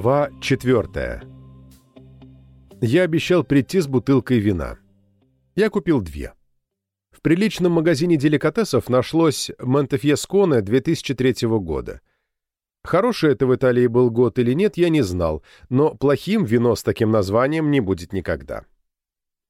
Глава 4. Я обещал прийти с бутылкой вина. Я купил две. В приличном магазине деликатесов нашлось Монтефьесконе 2003 года. Хороший это в Италии был год или нет, я не знал, но плохим вино с таким названием не будет никогда.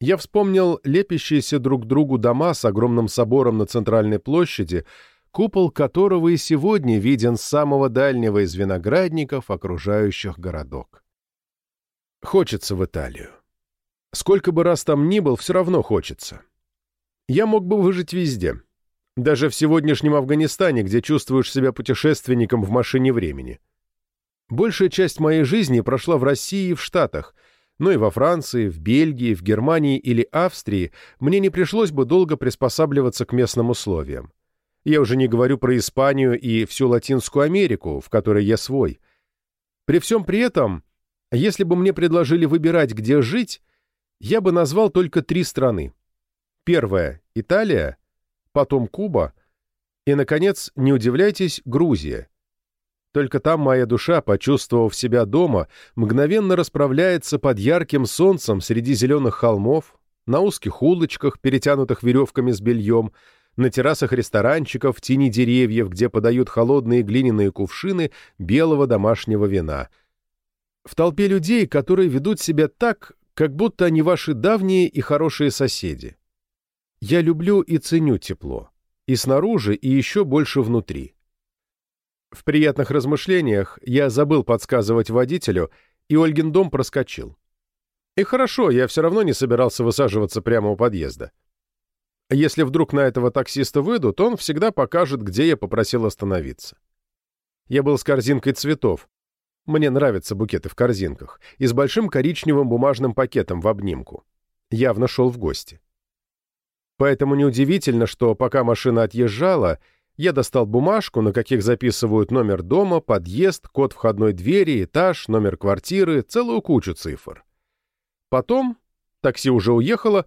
Я вспомнил лепящиеся друг другу дома с огромным собором на центральной площади, купол которого и сегодня виден с самого дальнего из виноградников, окружающих городок. Хочется в Италию. Сколько бы раз там ни был, все равно хочется. Я мог бы выжить везде. Даже в сегодняшнем Афганистане, где чувствуешь себя путешественником в машине времени. Большая часть моей жизни прошла в России и в Штатах, но и во Франции, в Бельгии, в Германии или Австрии мне не пришлось бы долго приспосабливаться к местным условиям. Я уже не говорю про Испанию и всю Латинскую Америку, в которой я свой. При всем при этом, если бы мне предложили выбирать, где жить, я бы назвал только три страны. Первая – Италия, потом Куба и, наконец, не удивляйтесь, Грузия. Только там моя душа, почувствовав себя дома, мгновенно расправляется под ярким солнцем среди зеленых холмов, на узких улочках, перетянутых веревками с бельем – на террасах ресторанчиков, в тени деревьев, где подают холодные глиняные кувшины белого домашнего вина. В толпе людей, которые ведут себя так, как будто они ваши давние и хорошие соседи. Я люблю и ценю тепло. И снаружи, и еще больше внутри. В приятных размышлениях я забыл подсказывать водителю, и Ольгин дом проскочил. И хорошо, я все равно не собирался высаживаться прямо у подъезда. Если вдруг на этого таксиста выйду, то он всегда покажет, где я попросил остановиться. Я был с корзинкой цветов. Мне нравятся букеты в корзинках. И с большим коричневым бумажным пакетом в обнимку. Явно шел в гости. Поэтому неудивительно, что пока машина отъезжала, я достал бумажку, на каких записывают номер дома, подъезд, код входной двери, этаж, номер квартиры, целую кучу цифр. Потом, такси уже уехало,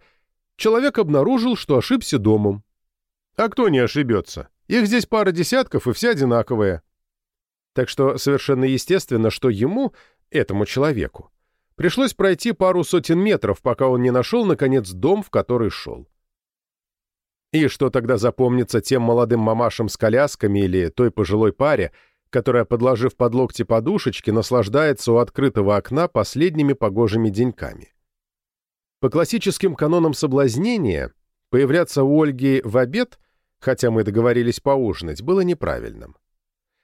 человек обнаружил, что ошибся домом. А кто не ошибется? Их здесь пара десятков, и все одинаковые. Так что совершенно естественно, что ему, этому человеку, пришлось пройти пару сотен метров, пока он не нашел, наконец, дом, в который шел. И что тогда запомнится тем молодым мамашам с колясками или той пожилой паре, которая, подложив под локти подушечки, наслаждается у открытого окна последними погожими деньками? По классическим канонам соблазнения, появляться у Ольги в обед, хотя мы договорились поужинать, было неправильным.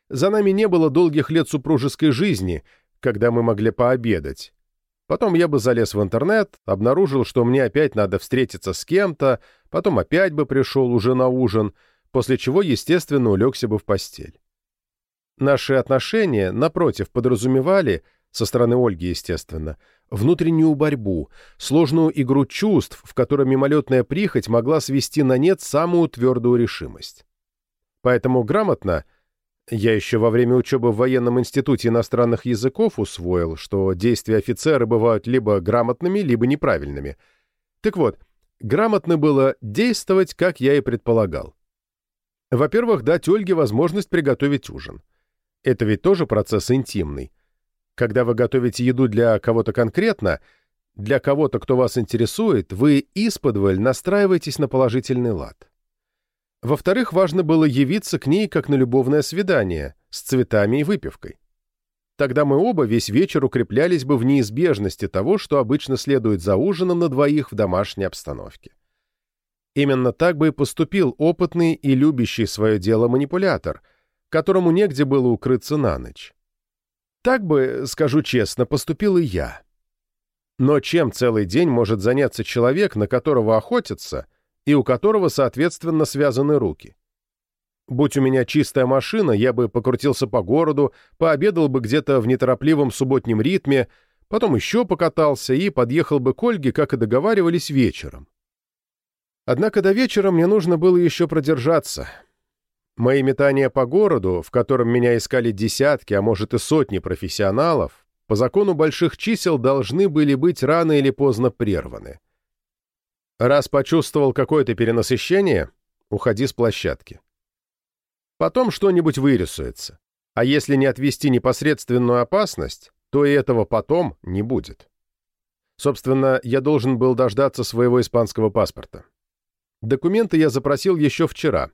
За нами не было долгих лет супружеской жизни, когда мы могли пообедать. Потом я бы залез в интернет, обнаружил, что мне опять надо встретиться с кем-то, потом опять бы пришел уже на ужин, после чего, естественно, улегся бы в постель. Наши отношения, напротив, подразумевали, со стороны Ольги, естественно, внутреннюю борьбу, сложную игру чувств, в которой мимолетная прихоть могла свести на нет самую твердую решимость. Поэтому грамотно, я еще во время учебы в военном институте иностранных языков усвоил, что действия офицера бывают либо грамотными, либо неправильными. Так вот, грамотно было действовать, как я и предполагал. Во-первых, дать Ольге возможность приготовить ужин. Это ведь тоже процесс интимный. Когда вы готовите еду для кого-то конкретно, для кого-то, кто вас интересует, вы исподволь настраиваетесь на положительный лад. Во-вторых, важно было явиться к ней как на любовное свидание, с цветами и выпивкой. Тогда мы оба весь вечер укреплялись бы в неизбежности того, что обычно следует за ужином на двоих в домашней обстановке. Именно так бы и поступил опытный и любящий свое дело манипулятор, которому негде было укрыться на ночь. Так бы, скажу честно, поступил и я. Но чем целый день может заняться человек, на которого охотятся, и у которого, соответственно, связаны руки? Будь у меня чистая машина, я бы покрутился по городу, пообедал бы где-то в неторопливом субботнем ритме, потом еще покатался и подъехал бы к Ольге, как и договаривались, вечером. Однако до вечера мне нужно было еще продержаться — Мои метания по городу, в котором меня искали десятки, а может и сотни профессионалов, по закону больших чисел должны были быть рано или поздно прерваны. Раз почувствовал какое-то перенасыщение, уходи с площадки. Потом что-нибудь вырисуется. А если не отвести непосредственную опасность, то и этого потом не будет. Собственно, я должен был дождаться своего испанского паспорта. Документы я запросил еще вчера.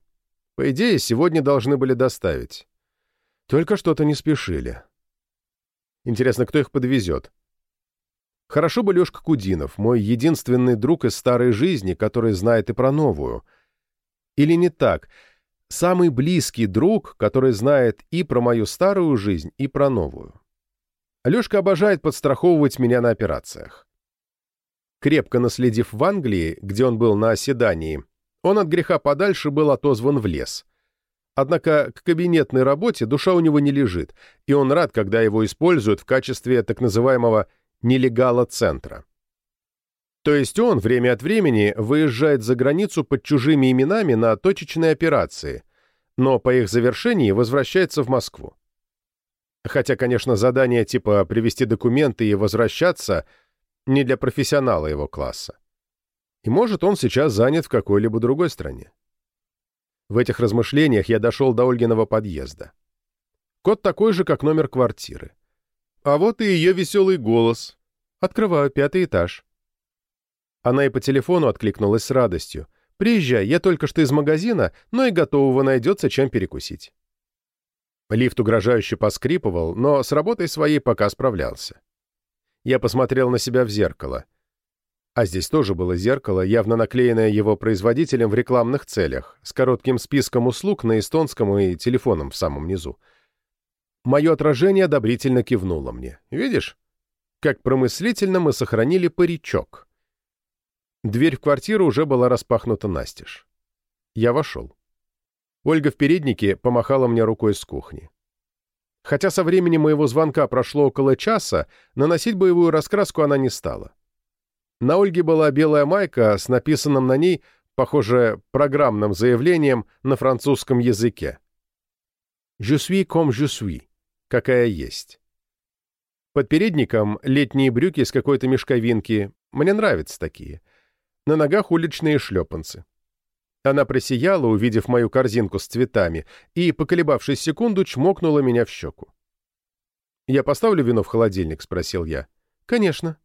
По идее, сегодня должны были доставить. Только что-то не спешили. Интересно, кто их подвезет? Хорошо бы Лешка Кудинов, мой единственный друг из старой жизни, который знает и про новую. Или не так? Самый близкий друг, который знает и про мою старую жизнь, и про новую. Лешка обожает подстраховывать меня на операциях. Крепко наследив в Англии, где он был на оседании, он от греха подальше был отозван в лес. Однако к кабинетной работе душа у него не лежит, и он рад, когда его используют в качестве так называемого нелегала центра. То есть он время от времени выезжает за границу под чужими именами на точечные операции, но по их завершении возвращается в Москву. Хотя, конечно, задание типа привести документы и возвращаться не для профессионала его класса. И может, он сейчас занят в какой-либо другой стране. В этих размышлениях я дошел до Ольгиного подъезда. Код такой же, как номер квартиры. А вот и ее веселый голос. Открываю пятый этаж. Она и по телефону откликнулась с радостью. «Приезжай, я только что из магазина, но и готового найдется, чем перекусить». Лифт угрожающе поскрипывал, но с работой своей пока справлялся. Я посмотрел на себя в зеркало. А здесь тоже было зеркало, явно наклеенное его производителем в рекламных целях, с коротким списком услуг на эстонском и телефоном в самом низу. Мое отражение одобрительно кивнуло мне. Видишь, как промыслительно мы сохранили паричок. Дверь в квартиру уже была распахнута настежь. Я вошел. Ольга в переднике помахала мне рукой с кухни. Хотя со времени моего звонка прошло около часа, наносить боевую раскраску она не стала. На Ольге была белая майка с написанным на ней, похоже, программным заявлением на французском языке. «Je suis comme je suis», какая есть. Под передником летние брюки с какой-то мешковинки, мне нравятся такие. На ногах уличные шлепанцы. Она просияла, увидев мою корзинку с цветами, и, поколебавшись секунду, чмокнула меня в щеку. «Я поставлю вино в холодильник?» — спросил я. «Конечно».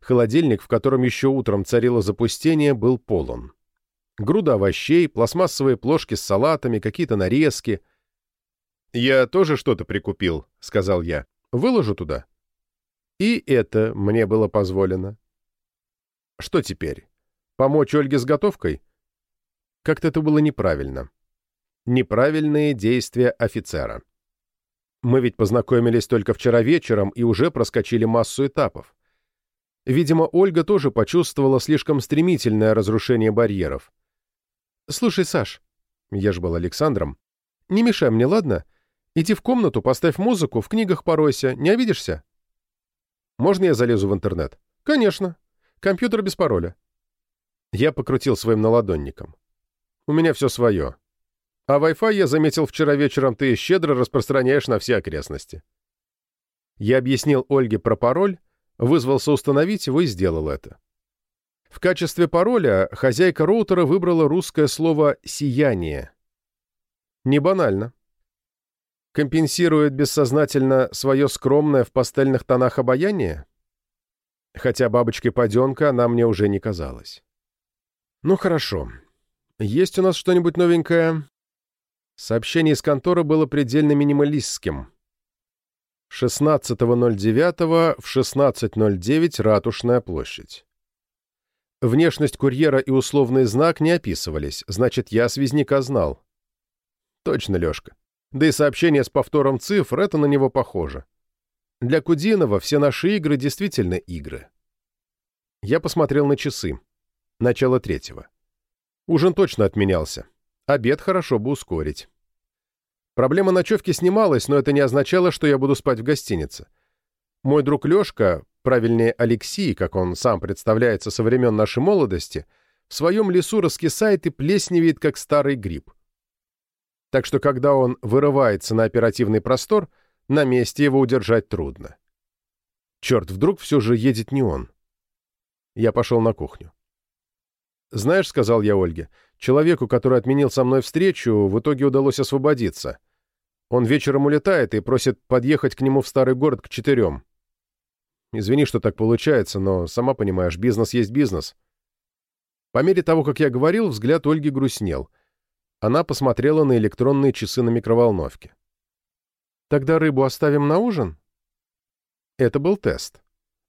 Холодильник, в котором еще утром царило запустение, был полон. Груда овощей, пластмассовые плошки с салатами, какие-то нарезки. «Я тоже что-то прикупил», — сказал я. «Выложу туда». И это мне было позволено. Что теперь? Помочь Ольге с готовкой? Как-то это было неправильно. Неправильные действия офицера. Мы ведь познакомились только вчера вечером и уже проскочили массу этапов. Видимо, Ольга тоже почувствовала слишком стремительное разрушение барьеров. «Слушай, Саш», я же был Александром, «не мешай мне, ладно? Иди в комнату, поставь музыку, в книгах поройся, не обидишься?» «Можно я залезу в интернет?» «Конечно. Компьютер без пароля». Я покрутил своим наладонником. «У меня все свое. А Wi-Fi, я заметил вчера вечером, ты щедро распространяешь на все окрестности». Я объяснил Ольге про пароль, вызвался установить его и сделал это. В качестве пароля хозяйка роутера выбрала русское слово «сияние». Не банально. Компенсирует бессознательно свое скромное в пастельных тонах обаяние? Хотя бабочкой-паденка она мне уже не казалась. Ну хорошо. Есть у нас что-нибудь новенькое? Сообщение из конторы было предельно минималистским. 16.09 в 16.09 Ратушная площадь. Внешность курьера и условный знак не описывались, значит, я связняка знал. Точно, Лешка. Да и сообщение с повтором цифр — это на него похоже. Для Кудинова все наши игры действительно игры. Я посмотрел на часы. Начало третьего. Ужин точно отменялся. Обед хорошо бы ускорить. Проблема ночевки снималась, но это не означало, что я буду спать в гостинице. Мой друг Лешка, правильнее Алексей, как он сам представляется со времен нашей молодости, в своем лесу раскисает и плесневеет, как старый гриб. Так что, когда он вырывается на оперативный простор, на месте его удержать трудно. Черт, вдруг все же едет не он. Я пошел на кухню. «Знаешь, — сказал я Ольге, — человеку, который отменил со мной встречу, в итоге удалось освободиться. Он вечером улетает и просит подъехать к нему в старый город к четырем. Извини, что так получается, но, сама понимаешь, бизнес есть бизнес. По мере того, как я говорил, взгляд Ольги грустнел. Она посмотрела на электронные часы на микроволновке. «Тогда рыбу оставим на ужин?» Это был тест.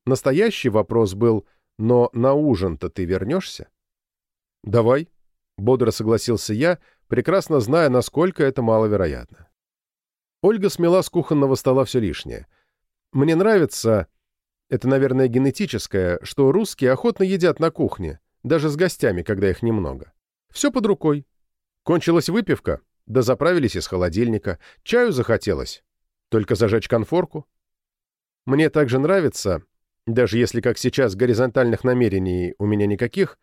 Настоящий вопрос был «Но на ужин-то ты вернешься?» «Давай», — бодро согласился я, прекрасно зная, насколько это маловероятно. Ольга смела с кухонного стола все лишнее. «Мне нравится, это, наверное, генетическое, что русские охотно едят на кухне, даже с гостями, когда их немного. Все под рукой. Кончилась выпивка, да заправились из холодильника. Чаю захотелось. Только зажечь конфорку. Мне также нравится, даже если, как сейчас, горизонтальных намерений у меня никаких,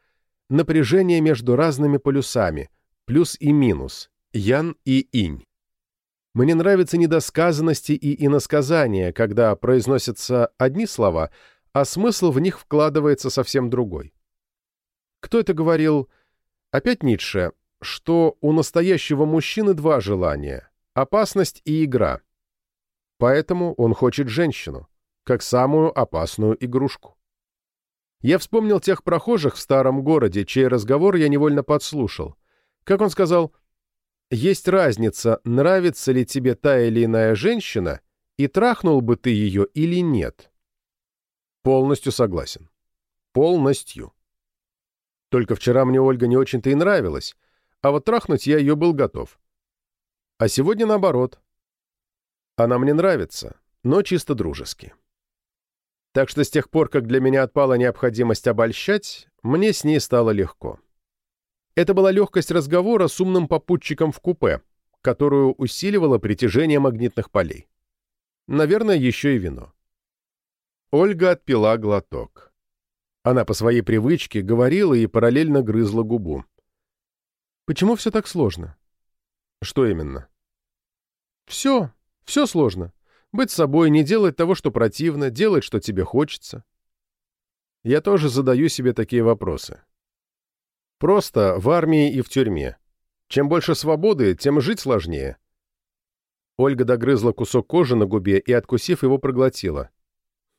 напряжение между разными полюсами, плюс и минус, ян и инь. Мне нравятся недосказанности и иносказания, когда произносятся одни слова, а смысл в них вкладывается совсем другой. Кто это говорил? Опять Ницше, что у настоящего мужчины два желания — опасность и игра. Поэтому он хочет женщину, как самую опасную игрушку. Я вспомнил тех прохожих в старом городе, чей разговор я невольно подслушал. Как он сказал — есть разница, нравится ли тебе та или иная женщина, и трахнул бы ты ее или нет. Полностью согласен. Полностью. Только вчера мне Ольга не очень-то и нравилась, а вот трахнуть я ее был готов. А сегодня наоборот. Она мне нравится, но чисто дружески. Так что с тех пор, как для меня отпала необходимость обольщать, мне с ней стало легко. Это была легкость разговора с умным попутчиком в купе, которую усиливало притяжение магнитных полей. Наверное, еще и вино. Ольга отпила глоток. Она по своей привычке говорила и параллельно грызла губу. «Почему все так сложно?» «Что именно?» «Все, все сложно. Быть собой, не делать того, что противно, делать, что тебе хочется». Я тоже задаю себе такие вопросы. Просто в армии и в тюрьме. Чем больше свободы, тем жить сложнее. Ольга догрызла кусок кожи на губе и, откусив его, проглотила.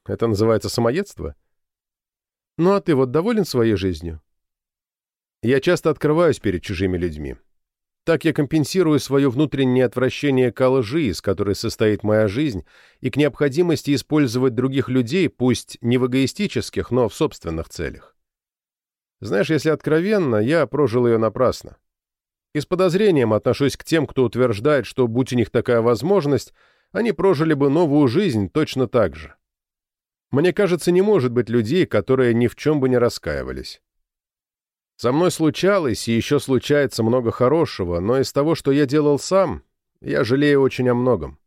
Это называется самоедство? Ну а ты вот доволен своей жизнью? Я часто открываюсь перед чужими людьми. Так я компенсирую свое внутреннее отвращение к лжи, из которой состоит моя жизнь, и к необходимости использовать других людей, пусть не в эгоистических, но в собственных целях. Знаешь, если откровенно, я прожил ее напрасно. И с подозрением отношусь к тем, кто утверждает, что, будь у них такая возможность, они прожили бы новую жизнь точно так же. Мне кажется, не может быть людей, которые ни в чем бы не раскаивались. Со мной случалось и еще случается много хорошего, но из того, что я делал сам, я жалею очень о многом.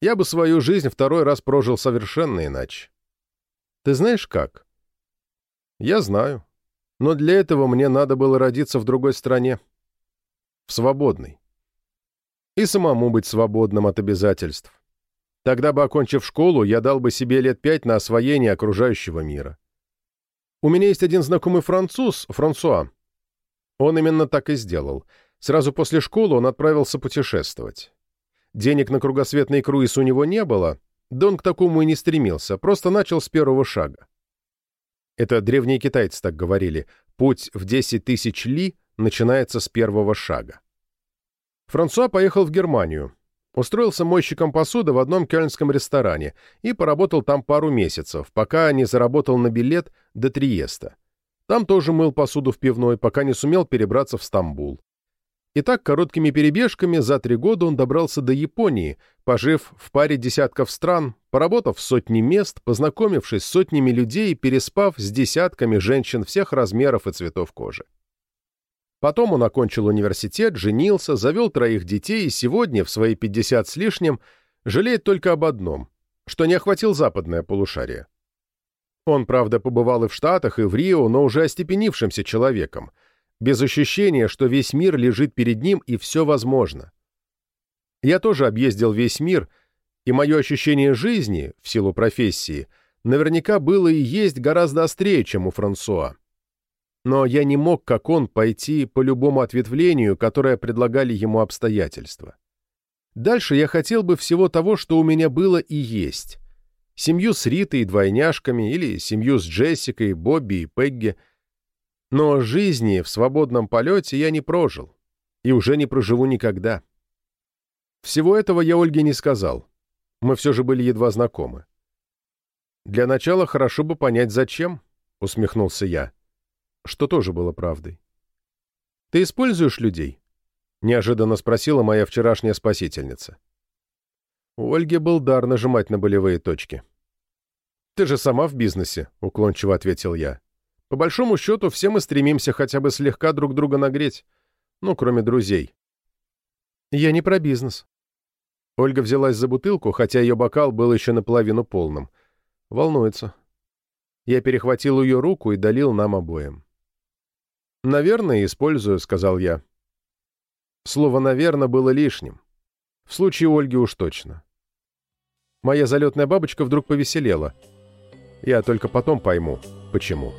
Я бы свою жизнь второй раз прожил совершенно иначе. Ты знаешь как? Я знаю. Но для этого мне надо было родиться в другой стране. В свободной. И самому быть свободным от обязательств. Тогда бы, окончив школу, я дал бы себе лет пять на освоение окружающего мира. У меня есть один знакомый француз, Франсуа. Он именно так и сделал. Сразу после школы он отправился путешествовать. Денег на кругосветный круиз у него не было, да он к такому и не стремился, просто начал с первого шага. Это древние китайцы так говорили. Путь в 10 тысяч ли начинается с первого шага. Франсуа поехал в Германию. Устроился мойщиком посуды в одном кёльнском ресторане и поработал там пару месяцев, пока не заработал на билет до Триеста. Там тоже мыл посуду в пивной, пока не сумел перебраться в Стамбул. И так короткими перебежками за три года он добрался до Японии, пожив в паре десятков стран, поработав в сотни мест, познакомившись с сотнями людей и переспав с десятками женщин всех размеров и цветов кожи. Потом он окончил университет, женился, завел троих детей и сегодня, в свои 50 с лишним, жалеет только об одном, что не охватил западное полушарие. Он, правда, побывал и в Штатах, и в Рио, но уже остепенившимся человеком – без ощущения, что весь мир лежит перед ним и все возможно. Я тоже объездил весь мир, и мое ощущение жизни, в силу профессии, наверняка было и есть гораздо острее, чем у Франсуа. Но я не мог, как он, пойти по любому ответвлению, которое предлагали ему обстоятельства. Дальше я хотел бы всего того, что у меня было и есть. Семью с Ритой и двойняшками, или семью с Джессикой, Бобби и Пегги. Но жизни в свободном полете я не прожил. И уже не проживу никогда. Всего этого я Ольге не сказал. Мы все же были едва знакомы. «Для начала хорошо бы понять, зачем», — усмехнулся я, что тоже было правдой. «Ты используешь людей?» — неожиданно спросила моя вчерашняя спасительница. У Ольги был дар нажимать на болевые точки. «Ты же сама в бизнесе», — уклончиво ответил я. «По большому счету, все мы стремимся хотя бы слегка друг друга нагреть. Ну, кроме друзей». «Я не про бизнес». Ольга взялась за бутылку, хотя ее бокал был еще наполовину полным. Волнуется. Я перехватил ее руку и долил нам обоим. «Наверное, использую», — сказал я. Слово «наверно» было лишним. В случае Ольги уж точно. Моя залетная бабочка вдруг повеселела. Я только потом пойму, почему.